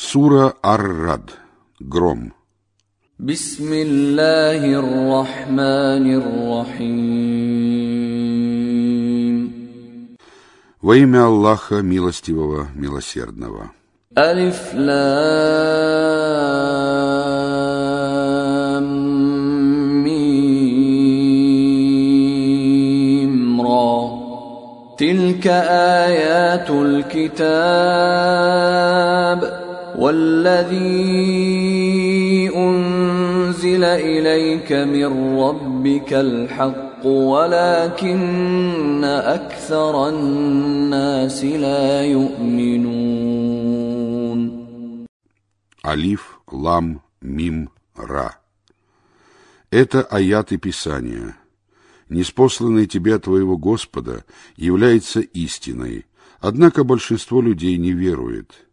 Сура Ар-Рад. Гром. Бисмиллахир-Рахманир-Рахим. Во имя Аллаха Милостивого, Милосердного. Алиф Лам Мим Ра. Тилька аятуль китаб. والذي أنزل إليك من ربك الحق ولكن أكثر الناس لا يؤمنون Алиф, Лам, Мим, Ра. Это аяты Писания. Неспосланное тебе от твоего Господа является истиной, однако большинство людей не верует.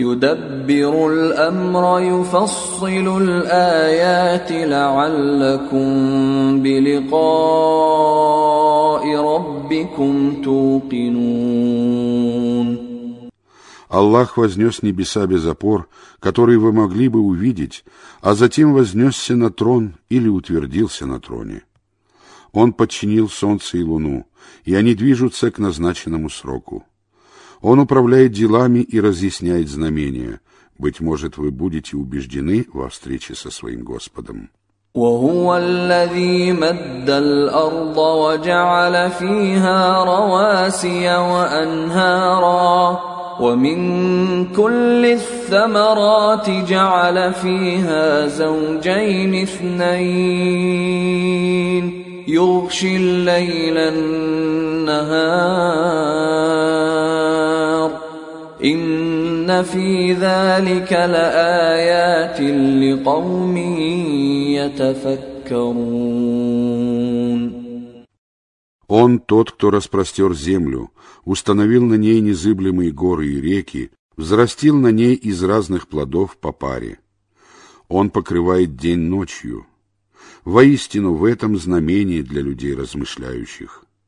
يدبر الامر يفصل الايات لعلكم بلقاء ربكم توقنون Аллах вознес небеса без опор, которые вы могли бы увидеть, а затем вознесся на трон или утвердился на троне. Он подчинил солнце и луну, и они движутся к назначенному сроку. Он управляет делами и разъясняет знамения. Быть может, вы будете убеждены во встрече со своим Господом. وهو الذي مد الارض وجعل فيها رواسي وانهارا ومن كل الثمرات جعل فيها زوجين اثنين يغشي الليل النهار ان في ذلك لايات لقوم يتفكرون Он тот, кто распростер землю, установил на ней незыблемые горы и реки, взрастил на ней из разных плодов по паре. Он покрывает день ночью. Воистину в этом знамение для людей размышляющих.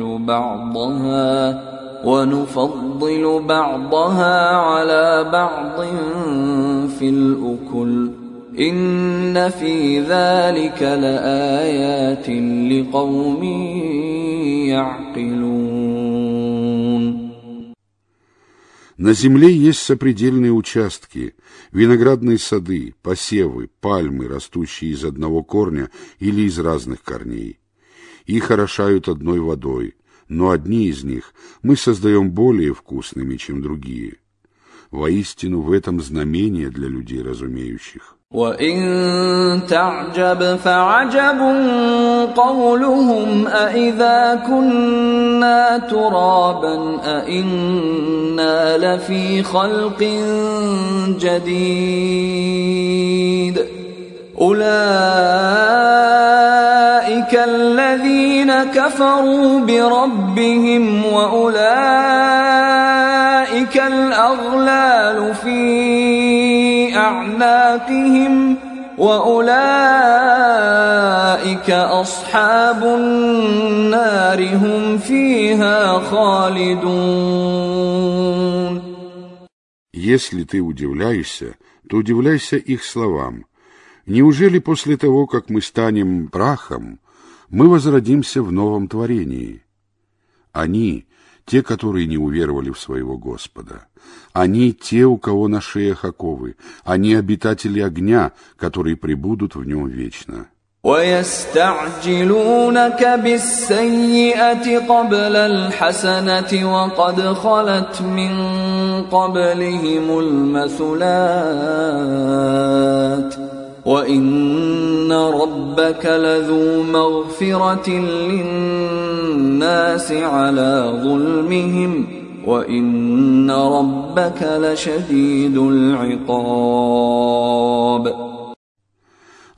ونفضل بعضها ونفضل بعضها على بعض في الأكل إن في ذلك لآيات لقوم يعقلون На земле есть сопредельные участки, виноградные сады, посевы, пальмы, растущие из одного корня или из разных корней. Их орошают одной водой, но одни из них мы создаем более вкусными, чем другие. Воистину в этом знамение для людей разумеющих. وإن تعجب فعجب قولهم أإذا كنا ترابا أإنا لفي خلق جديد أولئك الذين كفروا بربهم وأولئك الأغلال في أعناقهم وأولئك أصحاب النار هم فيها خالدون Если ты удивляешься, то удивляйся их словам. Неужели после того, как мы станем прахом, мы возродимся в новом творении? Они, те, которые не уверовали в своего Господа. Они те, у кого на шеях оковы. Они обитатели огня, которые пребудут в нем вечно. ويستعجلونك بالسيئة قبل الحسنة وقد خلت من قبلهم المثلات وإن ربك لذو مغفرة للناس على ظلمهم وإن ربك لشديد العقاب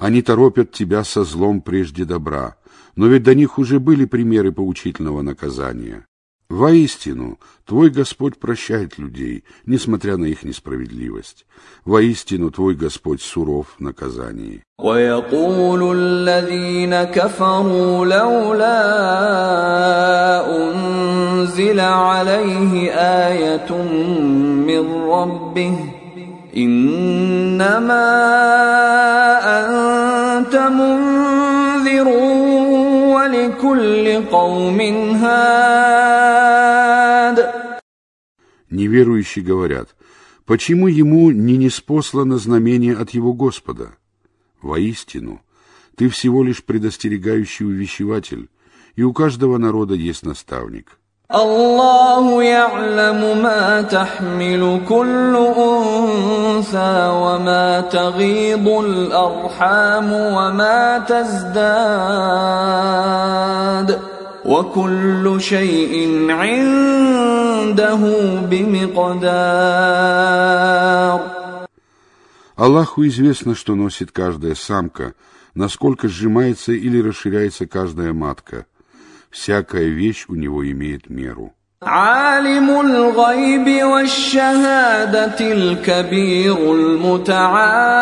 Они торопят тебя со злом прежде добра, но ведь до них уже были примеры поучительного наказания. Воистину, твой Господь прощает людей, несмотря на их несправедливость. Воистину, твой Господь суров в наказании. ويقول الذين كفروا لولا أنزل عليه آية من ربه إنما أنت منذر ولكل قوم هاد Неверующие говорят, почему ему не неспослано знамение от его Господа? Воистину, ты всего лишь предостерегающий увещеватель, и у каждого народа есть наставник. الله يعلم ما تحمل كل انثى وما تغيض الارحام وما تزداد وكل شيء عنده بمقدار Аллаху известно, что носит каждая самка, насколько сжимается или расширяется каждая матка – Всякая вещь у него имеет меру. عالم الغيب والشهادة الكبير المتعال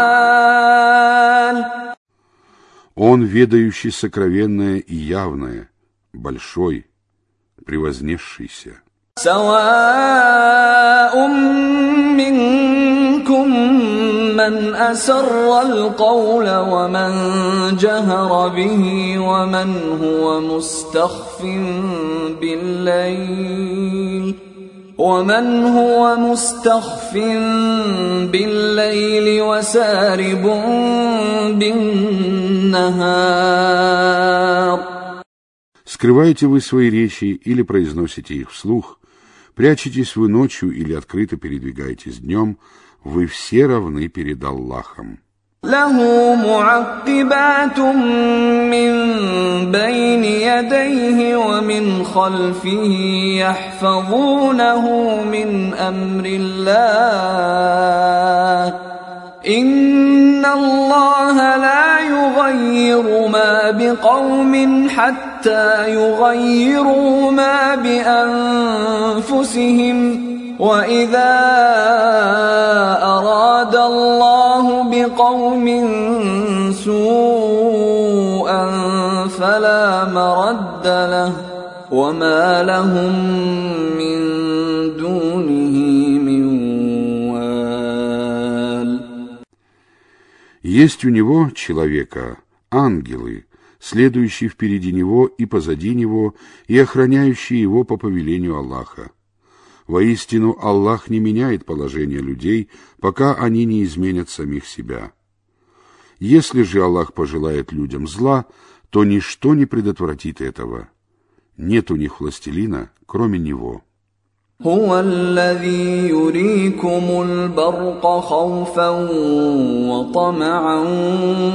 Он, ведающий сокровенное и явное, большой, превознесшийся. سواء منكم من أسر القول ومن جهر به ومن هو مستخف بالليل ومن هو مستخف بالليل وسارب بالنهار Скрываете вы свои речи или произносите их вслух, прячетесь вы ночью или открыто передвигаетесь днем – вы все равны перед Аллахом. له معقبات من بين يديه ومن خلفه يحفظونه من امر الله ان الله لا يغير ما بقوم حتى يغيروا ما بانفسهم واذا اراد الله بقوم سوءا فلا مرد له وما لهم من دونه من وال Есть у него, человека, ангелы, следующие впереди него и позади него, и охраняющие его по повелению Аллаха. Воистину, Аллах не меняет положение людей, пока они не изменят самих себя. Если же Аллах пожелает людям зла, то ничто не предотвратит этого. Нет у них властелина, кроме Него. هو الذي يريكم البرق خوفا وطمعا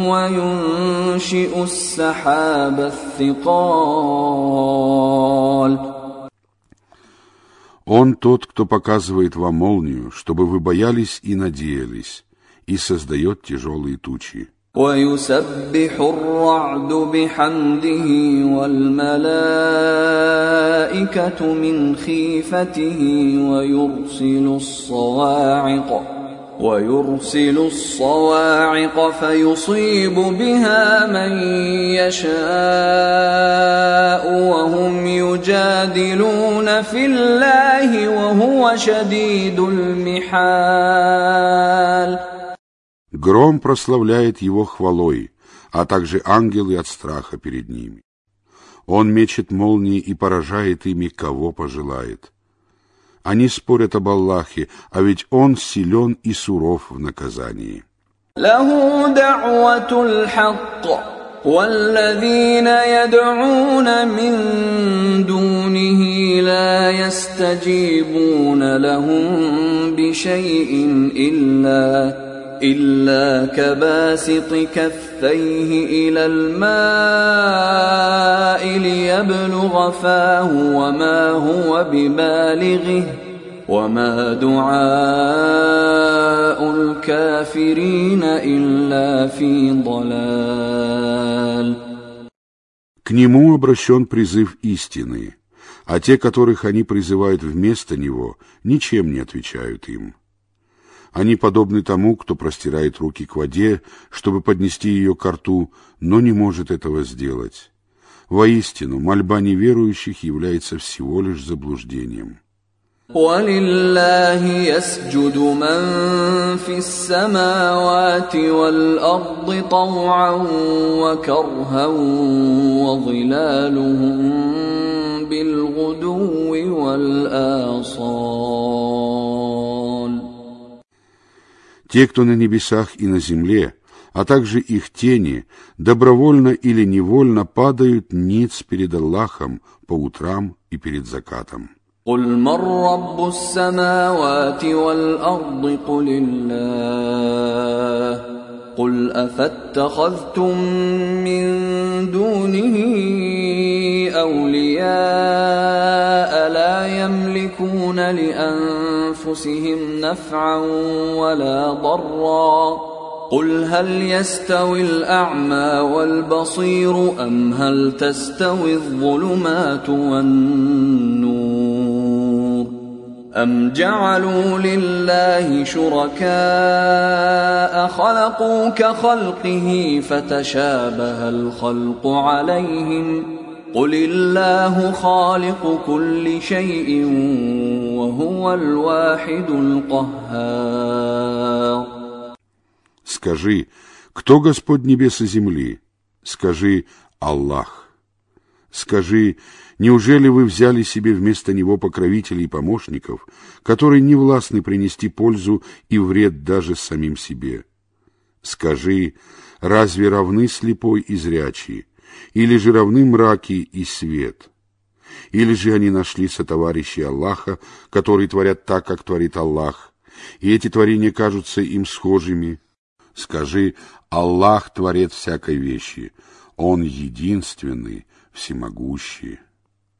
وينشئ السحاب الثقال Он тот, кто показывает вам молнию, чтобы вы боялись и надеялись, и создает тяжелые тучи. ويسبح الرعد بحمده والملائكة من خيفته ويرسل الصواعق ويرسل الصواعق فيصيب بها من يشاء وهم يجادلون في الله وهو شديد المحال Гром прославляет его хвалой, а также ангелы от страха перед ними. Он мечет молнии и поражает ими, кого пожелает. – Они спорят об Аллахе, а ведь Он силен и суров в наказании. له دعوة الحق والذين يدعون من دونه لا يستجيبون لهم بشيء إلا إلا كباسط كفيه إلى الماء ليبلغ فاه وما هو ببالغه وما دعاء الكافرين إلا في ضلال К нему обращен призыв истины, а те, которых они призывают вместо него, ничем не отвечают им. Они подобны тому, кто простирает руки к воде, чтобы поднести ее к рту, но не может этого сделать. Воистину, мольба неверующих является всего лишь заблуждением. ولله يسجد من في السماوات والأرض طوعا وكرها وظلالهم بالغدو والآصال Те, кто на небесах и на земле, а также их тени, добровольно или невольно падают ниц перед Аллахом по утрам и перед закатом. قل من رب السماوات والأرض قل الله قل أفاتخذتم من دونه أولياء لا يملكون لأنفسهم نفعا ولا ضرا. قل هل يستوي الأعمى والبصير أم هل تستوي الظلمات والنور؟ أم جعلوا لله شركاء خلقوا كخلقه فتشابه الخلق عليهم قل الله خالق كل شيء وهو الواحد القهار Скажи, кто Господь небес и земли? Скажи, Аллах. Скажи, неужели вы взяли себе вместо Него покровителей и помощников, которые не властны принести пользу и вред даже самим себе? Скажи, разве равны слепой и зрячий, Или же равны мраки и свет? Или же они нашли сотоварищей Аллаха, которые творят так, как творит Аллах, и эти творения кажутся им схожими – Скажи, Аллах творец всякой вещи, Он единственный, всемогущий.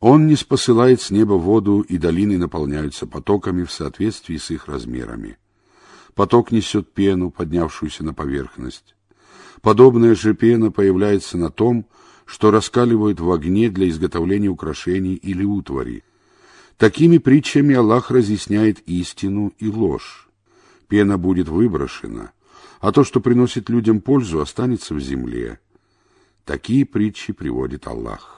Он не спосылает с неба воду, и долины наполняются потоками в соответствии с их размерами. Поток несет пену, поднявшуюся на поверхность. Подобная же пена появляется на том, что раскаливают в огне для изготовления украшений или утвари. Такими притчами Аллах разъясняет истину и ложь. Пена будет выброшена, а то, что приносит людям пользу, останется в земле. Такие притчи приводит Аллах.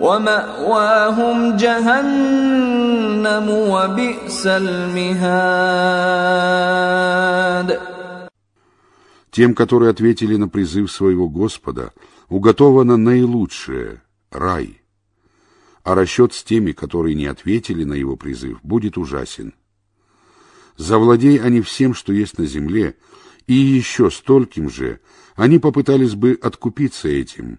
ومأواهم جهنم وبئس المهاد Тем, которые ответили на призыв своего Господа, уготовано наилучшее — рай. а расчет с теми, которые не ответили на его призыв, будет ужасен. Завладей они всем, что есть на земле, и еще стольким же, они попытались бы откупиться этим.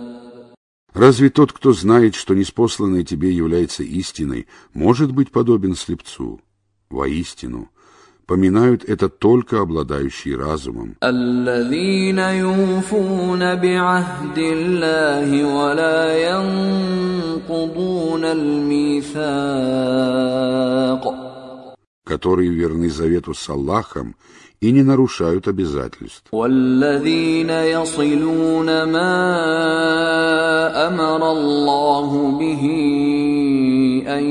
Разве тот, кто знает, что неспосланное тебе является истиной, может быть подобен слепцу? Воистину, поминают это только обладающие разумом. الذين которые верны завету с Аллахом и не нарушают обязательств. والذين يصلون ما أمر الله به أن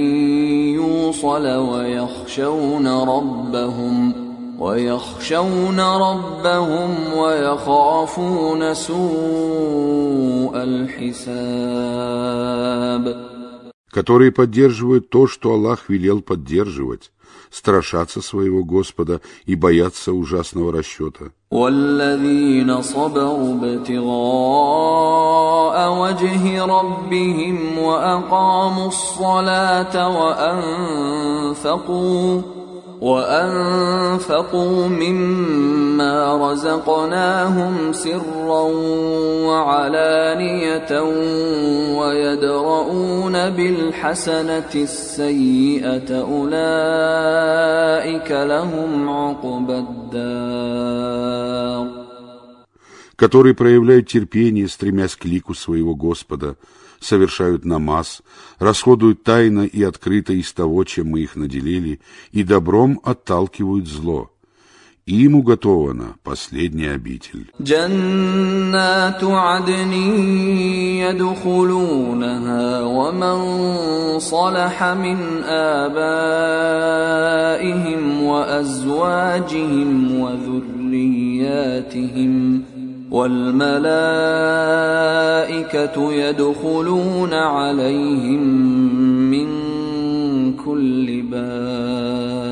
يوصل ويخشون ربهم ويخشون ربهم ويخافون سوء الحساب которые поддерживают то, что Аллах велел поддерживать, страшатся своего Господа и боятся ужасного расчета. والذين صبروا ابتغاء وجه ربهم وأقاموا الصلاة وأنفقوا وأنفقوا مما رزقناهم سرا وعلانية ويدرؤون بالحسنة السيئة أولئك لهم عقبى الدار которые проявляют терпение, стремясь к лику своего Господа, совершают намаз, расходуют тайно и открыто из того, чем мы их наделили, и добром отталкивают зло. Им уготована последняя обитель. Джаннату адни ядхулунаха, ва ман салаха мин абаихим ва азваджихим ва зурриятихим. والملائكة يدخلون عليهم من كل باب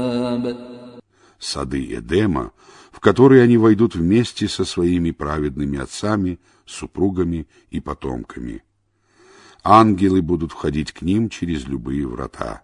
Сады Эдема, в которые они войдут вместе со своими праведными отцами, супругами и потомками. Ангелы будут входить к ним через любые врата.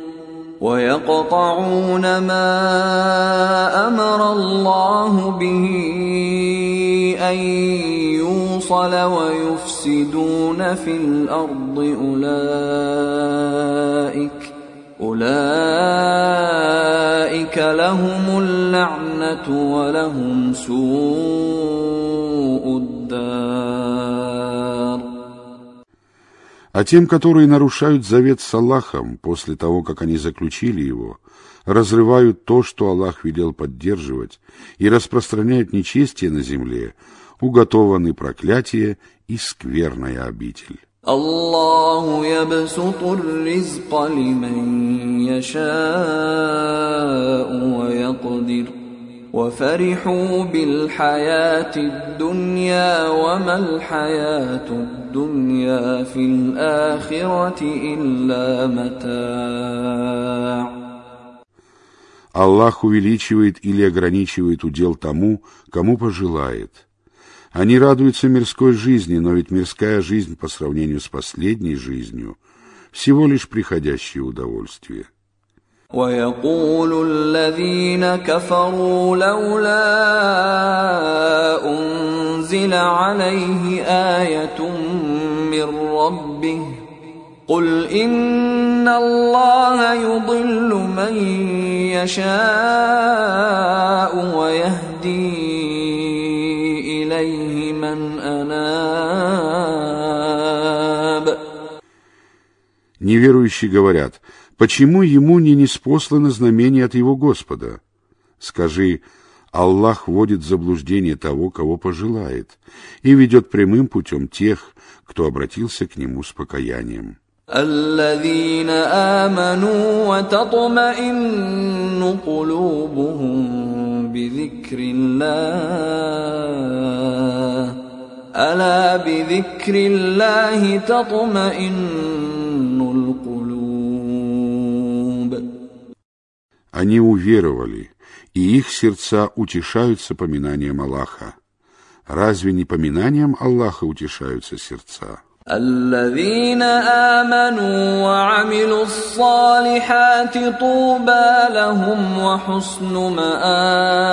ويقطعون ما أمر الله به أن يوصل ويفسدون في الأرض أولئك أولئك لهم اللعنة ولهم سوء الدار. А тем, которые нарушают завет с Аллахом после того, как они заключили его, разрывают то, что Аллах велел поддерживать, и распространяют нечестие на земле, уготованы проклятие и скверная обитель. الله يبسط الرزق لمن يشاء ويقدر وفرحوا بالحياة الدنيا وما الحياة الدنيا في الآخرة إلا متاع Аллах увеличивает или ограничивает удел тому, кому пожелает. Они радуются мирской жизни, но ведь мирская жизнь по сравнению с последней жизнью всего лишь приходящее удовольствие. ويقول الذين كفروا لولا أنزل عليه آية من ربه قل إن الله يضل من يشاء Неверующие говорят, почему ему не неспослано знамение от его Господа? Скажи, Аллах вводит в заблуждение того, кого пожелает, и ведет прямым путем тех, кто обратился к нему с покаянием. الذين آمنوا وتطمئن قلوبهم بذكر الله ألا بذكر الله تطمئن القلوب Они уверовали, и их сердца утешаются поминанием Аллаха. Разве не поминанием Аллаха утешаются сердца? الذين آمنوا وعملوا الصالحات طوبى لهم وحسن مآب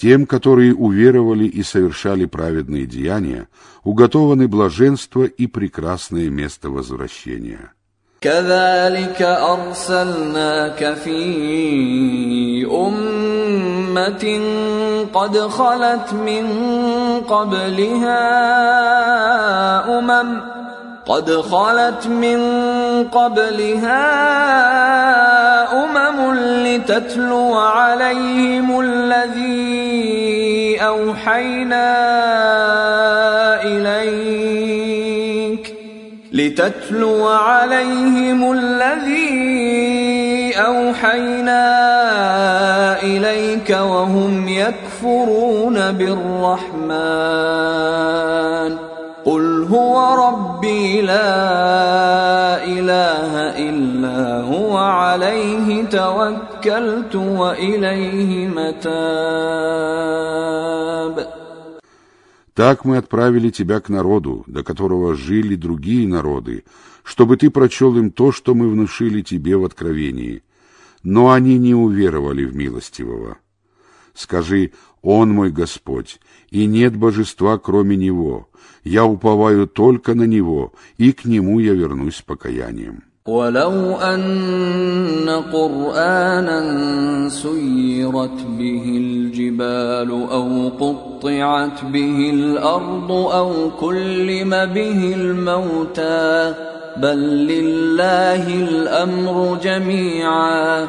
Тем, которые уверовали и совершали праведные деяния, уготованы блаженство и прекрасное место возвращения. كذلك أرسلناك في أمة قد خلت من قبلها أمم قد خلت من قبلها أمم لتتلو عليهم الذي أوحينا إليك لتتلو عليهم الذي أوحينا إليك وهم يكفرون بالرحمن قل هو ربي لا إله إلا هو عليه توكلت وإليه متاب Так мы отправили тебя к народу, до которого жили другие народы, чтобы ты прочел им то, что мы внушили тебе в откровении. Но они не уверовали в милостивого. Скажи, Он мой Господь, и нет божества, кроме Него. Я уповаю только на Него, и к Нему я вернусь с покаянием. ولو أن قرآنا سيرت به الجبال أو قطعت به الأرض أو كلم به الموتى بل لله الأمر جميعا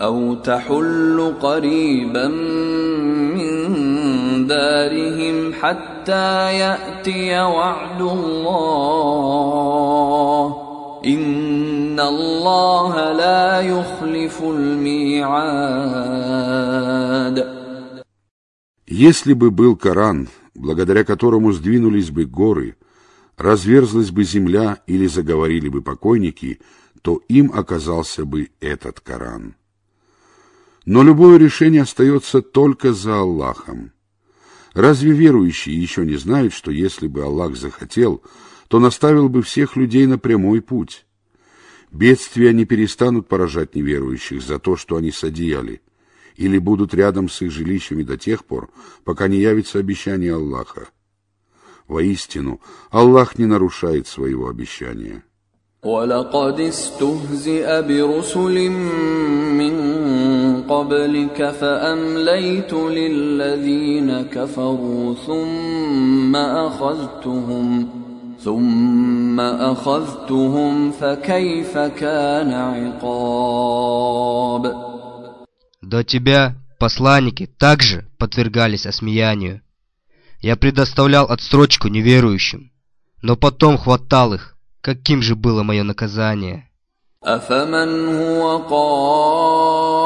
أو تحل قريبا من دارهم حتى يأتي وعد الله إن الله لا يخلف الميعاد Если бы был Коран, благодаря которому сдвинулись бы горы, разверзлась бы земля или заговорили бы покойники, то им оказался бы этот Коран. Но любое решение остается только за Аллахом. Разве верующие еще не знают, что если бы Аллах захотел, то наставил бы всех людей на прямой путь? Бедствия не перестанут поражать неверующих за то, что они содеяли, или будут рядом с их жилищами до тех пор, пока не явится обещание Аллаха. Воистину, Аллах не нарушает своего обещания. ولقد استهزئ برسل من قبلك فأمليت للذين كفروا ثم أخذتهم ثم أخذتهم فكيف كان عقاب До тебя посланники также подвергались осмеянию. Я предоставлял отстрочку неверующим, но потом хватал их. Каким же было мое наказание? أفمن هو قائم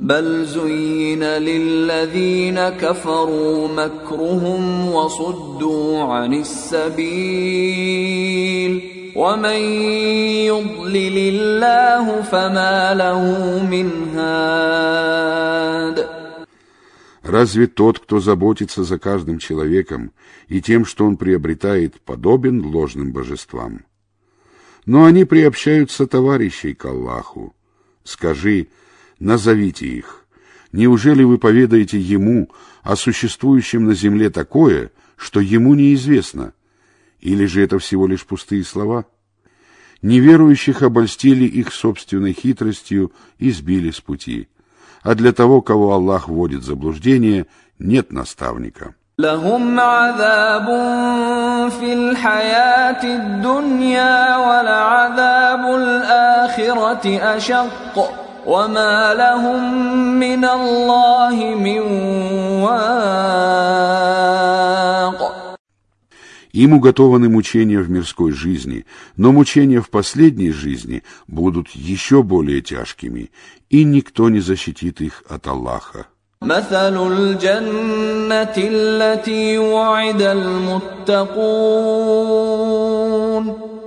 بل زين للذين كفروا مكرهم وصدوا عن السبيل ومن يضلل الله فما له من هاد Разве тот, кто заботится за каждым человеком и тем, что он приобретает, подобен ложным божествам? Но они приобщаются товарищей к Аллаху. Скажи, назовите их. Неужели вы поведаете ему о существующем на земле такое, что ему неизвестно? Или же это всего лишь пустые слова? Неверующих обольстили их собственной хитростью и сбили с пути. А для того, кого Аллах вводит в заблуждение, нет наставника. لهم عذاب في الحياة الدنيا ولعذاب الآخرة أشق وما لهم من الله من واق Им уготованы мучения в мирской жизни, но мучения в последней жизни будут еще более тяжкими, и никто не защитит их от Аллаха. مثل الجنة التي وعد المتقون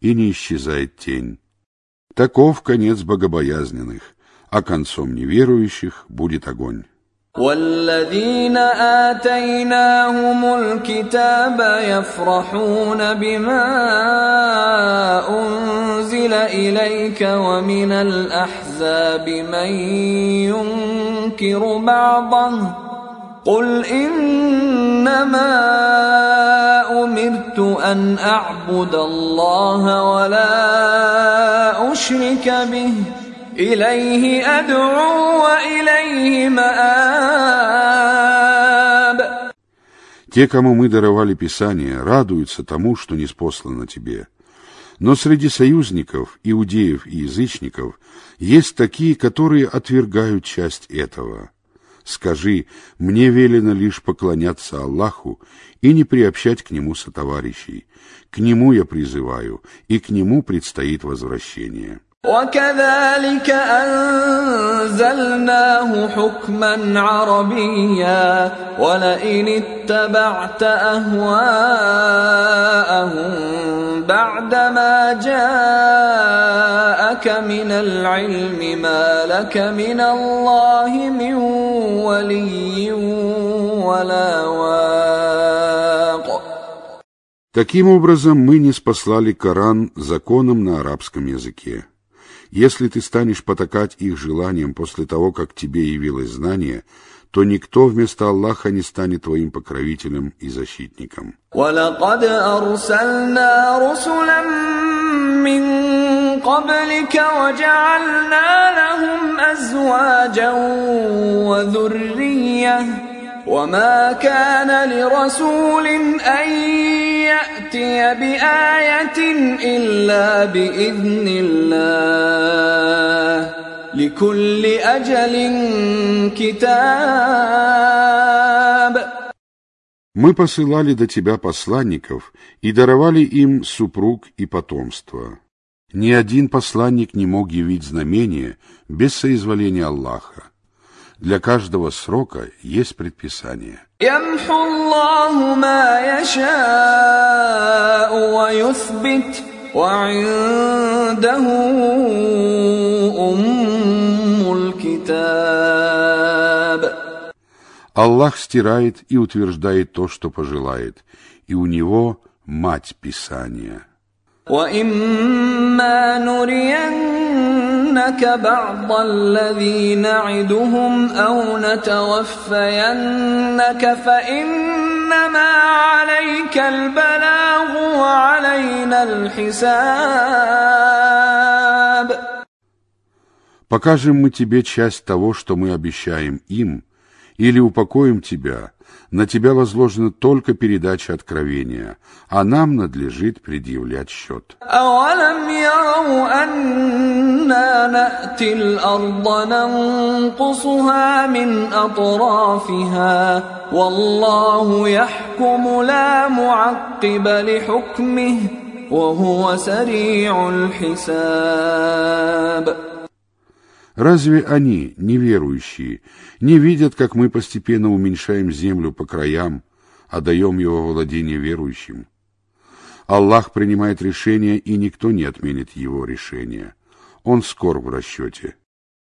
и не исчезает тень. Таков конец богобоязненных, а концом неверующих будет огонь. والذين آتيناهم الكتاب يفرحون بما أنزل إليك ومن الأحزاب من ينكر بعضه قل إنما أمرت أن أعبد الله ولا أشرك به إليه أدعو وإليه مآب Те, кому мы даровали Писание, радуются тому, что не спослано тебе. Но среди союзников, иудеев и язычников, есть такие, которые отвергают часть этого. Скажи, мне велено лишь поклоняться Аллаху и не приобщать к Нему сотоварищей. К Нему я призываю, и к Нему предстоит возвращение. وكذلك أنزلناه حكما عربيا ولئن اتبعت أهواءهم بعدما جاءك من العلم ما لك من الله من ولي ولا واق Таким образом, мы не спаслали Коран законом на арабском языке. Если ты станешь потакать их желаниям после того, как тебе явилось знание, то никто вместо Аллаха не станет твоим покровителем и защитником. ولقد أرسلنا رسلا من قبلك وجعلنا لهم أزواجا وذرية وما كان لرسول أن يأتي بآية إلا بإذن الله لكل أجل كتاب Мы посылали до тебя посланников и даровали им супруг и потомство. Ни один посланник не мог явить знамение без соизволения Аллаха. Для каждого срока есть предписание. يمحو الله ما يشاء ويثبت وعنده أم الكتاب Аллах стирает и утверждает то, что пожелает, и у него мать Писания. وإما نرين نُرِيَنَّكَ بَعْضَ الَّذِي نَعِدُهُمْ أَوْ نَتَوَفَّيَنَّكَ فَإِنَّمَا عَلَيْكَ الْبَلَاغُ وَعَلَيْنَا الْحِسَابُ Покажем мы тебе часть того, что мы обещаем им, или упокоим тебя, на тебя возложена только передача откровения, а нам надлежит предъявлять счет. أَوَلَمْ يَرَوْا أَنَّا نَأْتِي الْأَرْضَ نَنقُصُهَا مِنْ أَطْرَافِهَا وَاللَّهُ يَحْكُمُ لَا مُعَقِّبَ لِحُكْمِهِ وَهُوَ سَرِيعُ الْحِسَابِ Разве они, неверующие, не видят, как мы постепенно уменьшаем землю по краям, а даем его владение верующим? Аллах принимает решение, и никто не отменит его решения. Он скор в расчете.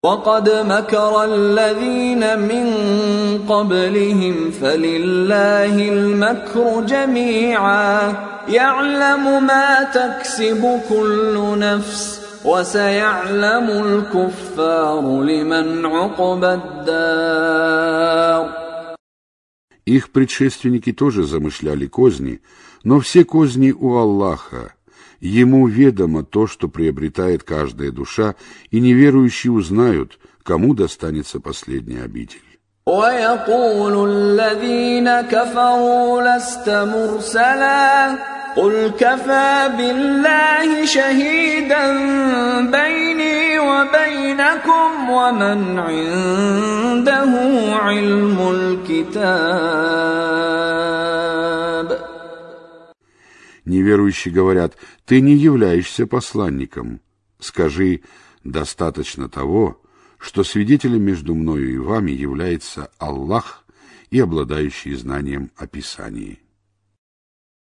وقد مكر الذين من قبلهم فلله المكر جميعا يعلم ما تكسب كل نفس وسيعلم الكفار لمن عقبى الدار Их предшественники тоже замышляли козни, но все козни у Аллаха. Ему ведомо то, что приобретает каждая душа, и неверующие узнают, кому достанется последняя обитель. ويقول الذين كفروا لست مرسلا قل كفى بالله شهيدا بيني وبينكم ومن عنده علم الكتاب Неверующие говорят, ты не являешься посланником. Скажи, достаточно того, что свидетелем между мною и вами является Аллах и обладающий знанием о Писании.